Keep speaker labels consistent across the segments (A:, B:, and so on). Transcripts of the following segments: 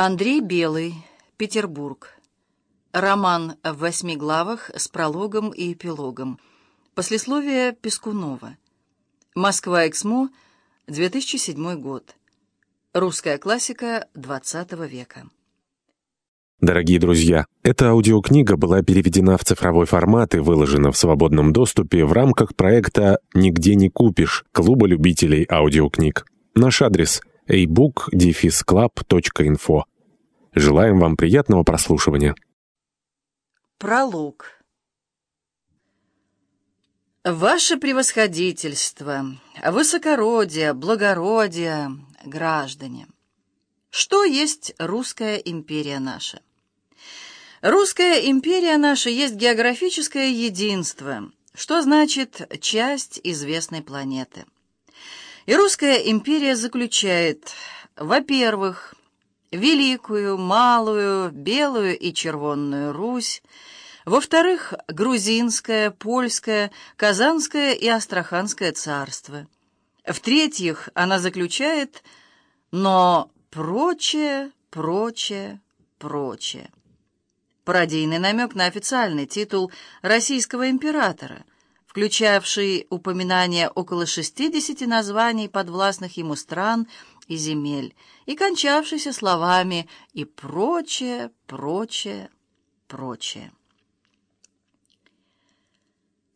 A: Андрей Белый, Петербург. Роман в восьми главах с прологом и эпилогом. Послесловие Пескунова. Москва, Эксмо, 2007 год. Русская классика XX века.
B: Дорогие друзья, эта аудиокнига была переведена в цифровой формат и выложена в свободном доступе в рамках проекта «Нигде не купишь» Клуба любителей аудиокниг. Наш адрес – ebook-club.info. Желаем вам приятного прослушивания.
A: Пролог. Ваше превосходительство, высокородие, благородие, граждане. Что есть русская империя наша? Русская империя наша есть географическое единство, что значит часть известной планеты. И русская империя заключает, во-первых, Великую, Малую, Белую и Червонную Русь, во-вторых, Грузинское, Польское, Казанское и Астраханское царство. В-третьих, она заключает, но прочее, прочее, прочее. Пародийный намек на официальный титул российского императора – включавший упоминание около 60 названий подвластных ему стран и земель, и кончавшийся словами «и прочее, прочее, прочее».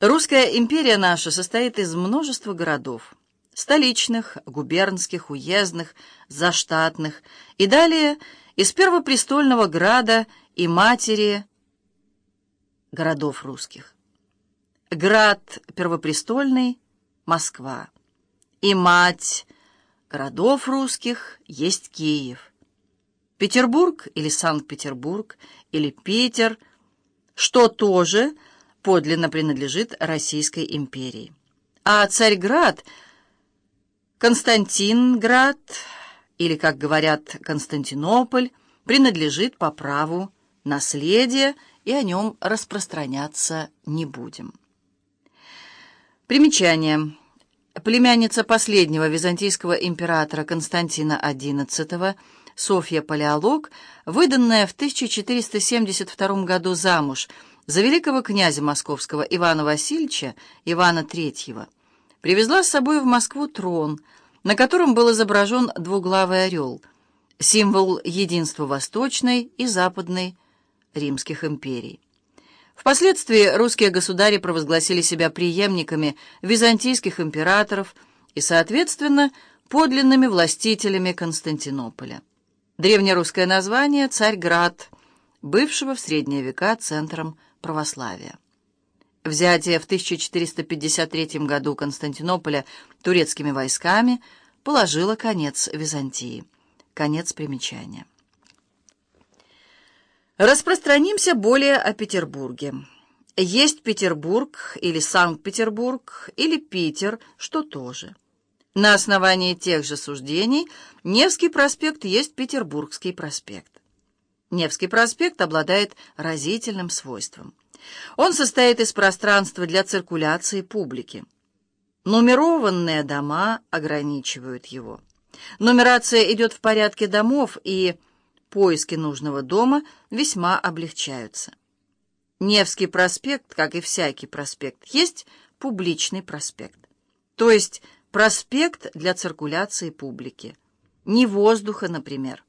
A: Русская империя наша состоит из множества городов, столичных, губернских, уездных, заштатных, и далее из первопрестольного града и матери городов русских. Град первопрестольный — Москва. И мать городов русских есть Киев. Петербург или Санкт-Петербург или Питер, что тоже подлинно принадлежит Российской империи. А Царьград — Константинград, или, как говорят, Константинополь, принадлежит по праву наследия, и о нем распространяться не будем. Примечание. Племянница последнего византийского императора Константина XI, Софья Палеолог, выданная в 1472 году замуж за великого князя московского Ивана Васильевича, Ивана III, привезла с собой в Москву трон, на котором был изображен двуглавый орел, символ единства Восточной и Западной римских империй. Впоследствии русские государи провозгласили себя преемниками византийских императоров и, соответственно, подлинными властителями Константинополя. Древнерусское название «Царьград», бывшего в средние века центром православия. Взятие в 1453 году Константинополя турецкими войсками положило конец Византии. Конец примечания. Распространимся более о Петербурге. Есть Петербург или Санкт-Петербург или Питер, что тоже. На основании тех же суждений Невский проспект есть Петербургский проспект. Невский проспект обладает разительным свойством. Он состоит из пространства для циркуляции публики. Нумерованные дома ограничивают его. Нумерация идет в порядке домов и поиски нужного дома весьма облегчаются. Невский проспект, как и всякий проспект, есть публичный проспект, то есть проспект для циркуляции публики, не воздуха, например.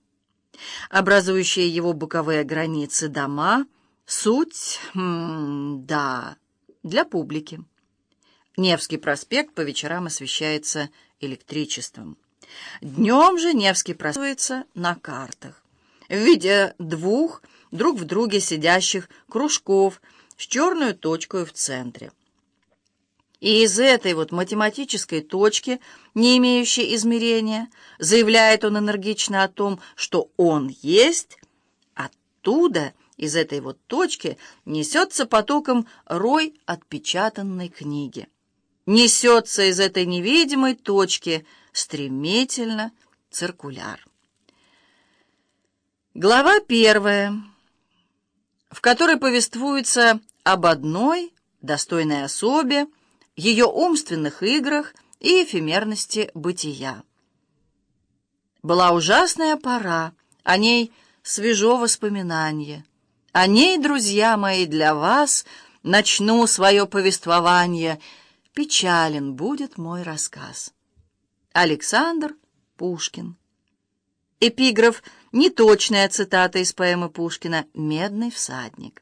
A: Образующие его боковые границы дома — суть, м да, для публики. Невский проспект по вечерам освещается электричеством. Днем же Невский просвечивается на картах в виде двух друг в друге сидящих кружков с черной точкой в центре. И из этой вот математической точки, не имеющей измерения, заявляет он энергично о том, что он есть, оттуда, из этой вот точки, несется потоком рой отпечатанной книги. Несется из этой невидимой точки стремительно циркуляр. Глава первая, в которой повествуется об одной достойной особе, ее умственных играх и эфемерности бытия. Была ужасная пора, о ней свежо воспоминание. О ней, друзья мои, для вас начну свое повествование. Печален будет мой рассказ. Александр Пушкин. Эпиграф — неточная цитата из поэмы Пушкина «Медный всадник».